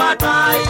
watai